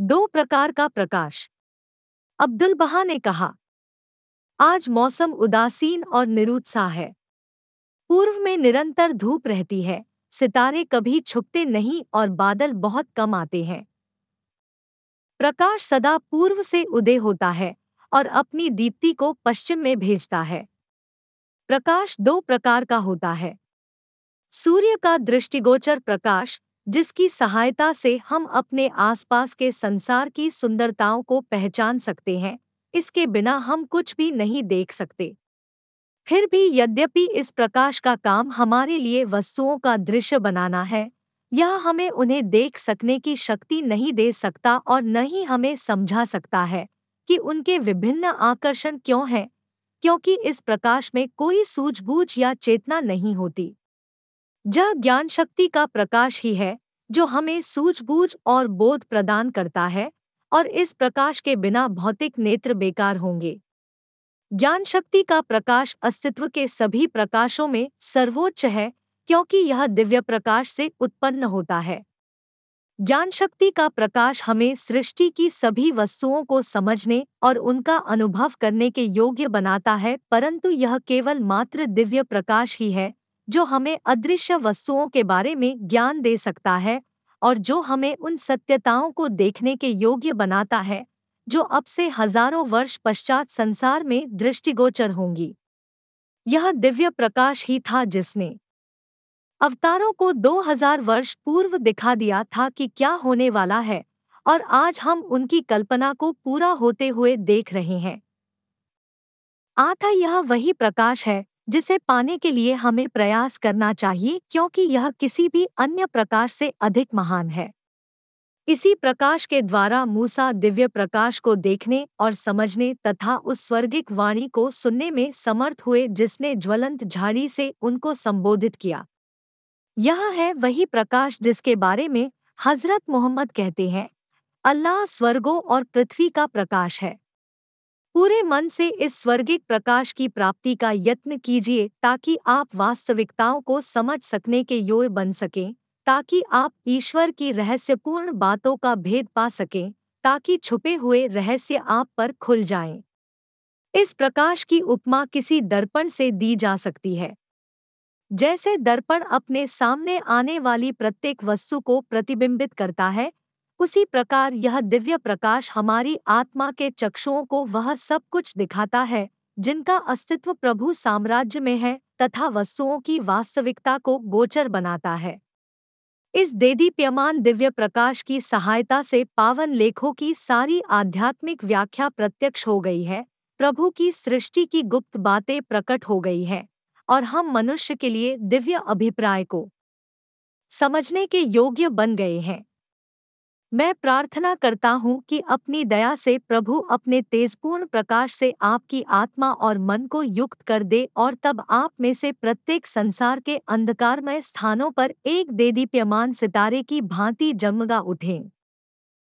दो प्रकार का प्रकाश। अब्दुल बहा ने कहा, आज मौसम उदासीन और निरुत्साह है। पूर्व में निरंतर धूप रहती है, सितारे कभी छुपते नहीं और बादल बहुत कम आते हैं। प्रकाश सदा पूर्व से उदय होता है और अपनी दीप्ति को पश्चिम में भेजता है। प्रकाश दो प्रकार का होता है। सूर्य का दृष्टिगोचर प्रकाश जिसकी सहायता से हम अपने आसपास के संसार की सुंदरताओं को पहचान सकते हैं, इसके बिना हम कुछ भी नहीं देख सकते। फिर भी यद्यपि इस प्रकाश का काम हमारे लिए वस्तुओं का दृश्य बनाना है यह हमें उन्हें देख सकने की शक्ति नहीं दे सकता और न ही हमें समझा सकता है, कि उनके विभिन्न आकर्षण क्यों हैं, क्योंकि इस प्रकाश में कोई सूझबूझ या चेतना नहीं होती। यह ज्ञान शक्ति का प्रकाश ही है, जो हमें सूझबूझ और बोध प्रदान करता है, और इस प्रकाश के बिना भौतिक नेत्र बेकार होंगे। ज्ञान शक्ति का प्रकाश अस्तित्व के सभी प्रकाशों में सर्वोच्च है, क्योंकि यह दिव्य प्रकाश से उत्पन्न होता है। ज्ञान शक्ति का प्रकाश हमें सृष्टि की सभी वस्तुओं को समझने और उनका अनुभव करने के योग्य बनाता है, परंतु यह केवल मात्र दिव्य प्रकाश ही है जो हमें अदृश्य वस्तुओं के बारे में ज्ञान दे सकता है और जो हमें उन सत्यताओं को देखने के योग्य बनाता है, जो अब से हज़ारों वर्ष पश्चात संसार में दृष्टिगोचर होंगी। यह दिव्य प्रकाश ही था जिसने अवतारों को 2000 वर्ष पूर्व दिखा दिया था कि क्या होने वाला है और आज हम उनकी कल्पना को पूरा होते हुए देख रहे हैं। आता यह वही प्रकाश है जिसे पाने के लिए हमें प्रयास करना चाहिए क्योंकि यह किसी भी अन्य प्रकाश से अधिक महान है। इसी प्रकाश के द्वारा मूसा दिव्य प्रकाश को देखने और समझने तथा उस स्वर्गिक वाणी को सुनने में समर्थ हुए जिसने ज्वलंत झाड़ी से उनको संबोधित किया। यह है वही प्रकाश जिसके बारे में हज़रत मोहम्मद कहते हैं, अल्लाह स्वर्गों और पृथ्वी का प्रकाश है। पूरे मन से इस स्वर्गिक प्रकाश की प्राप्ति का यत्न कीजिए ताकि आप वास्तविकताओं को समझ सकने के योग्य बन सकें, ताकि आप ईश्वर की रहस्यपूर्ण बातों का भेद पा सकें, ताकि छुपे हुए रहस्य आप पर खुल जाएँ। इस प्रकाश की उपमा किसी दर्पण से दी जा सकती है जैसे दर्पण अपने सामने आने वाली प्रत्येक वस्तु को प्रतिबिंबित करता है उसी प्रकार यह दिव्य प्रकाश हमारी आत्मा के चक्षुओं को वह सब कुछ दिखाता है, जिनका अस्तित्व प्रभु साम्राज्य में है तथा वस्तुओं की वास्तविकता को गोचर बनाता है। इस देदीप्यमान दिव्य प्रकाश की सहायता से पावन लेखों की सारी आध्यात्मिक व्याख्या प्रत्यक्ष हो गई है, प्रभु की सृष्टि की गुप्त बातें प्रकट हो गई है, और हम मनुष्य के लिए दिव्य अभिप्राय को समझने के योग्य बन गए हैं। मैं प्रार्थना करता हूँ कि अपनी दया से प्रभु अपने तेजपूर्ण प्रकाश से आपकी आत्मा और मन को युक्त कर दे और तब आप में से प्रत्येक संसार के अंधकारमय स्थानों पर एक देदीप्यमान सितारे की भांति जमगा उठें।